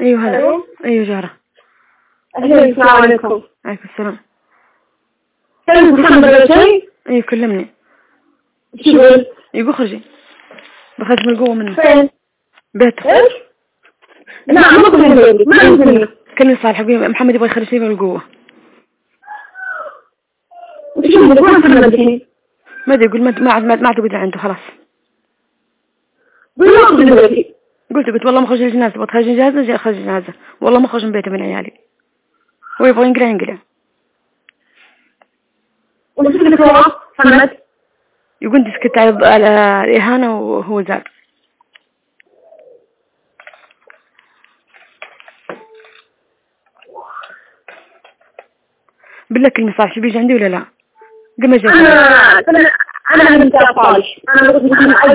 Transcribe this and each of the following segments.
ايوه هلا ايوه جارة السلام عليكم عليكم السلام كلم محمد رجلي ايوه كلمني شو يقول اخرجي بخاف من القوة منه فين بيته ايش لا ما عندي كلم صالح محمد يبغى يخرجني من القوة شو ما ادري يقول ما ما ما اعتقد عنده خلاص بالله قلت قلت والله ما خوش الجنازه بتخرج جنازه جاي اخرج جنازه والله ما خوش من بيتي من عيالي هو يبغى ينقرا ينقرا يقول تسكت على الإهانة وهو زاد بالله كلمة صح شو بيجي عندي ولا لا؟ قم اجي انا انا من 13 انا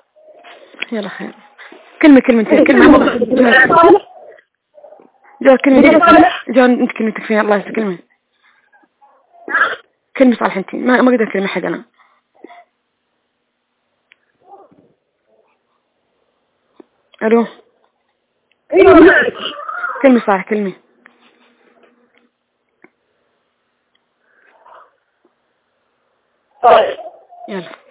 يلا خير كلمة كلمة كلمة جو كلمة جو انت كلمتك فيها الله يسلمك كلمة كلمة صالح انت ما ما اقدر كلمة حد انا الو كلمة صالح كلمة يلا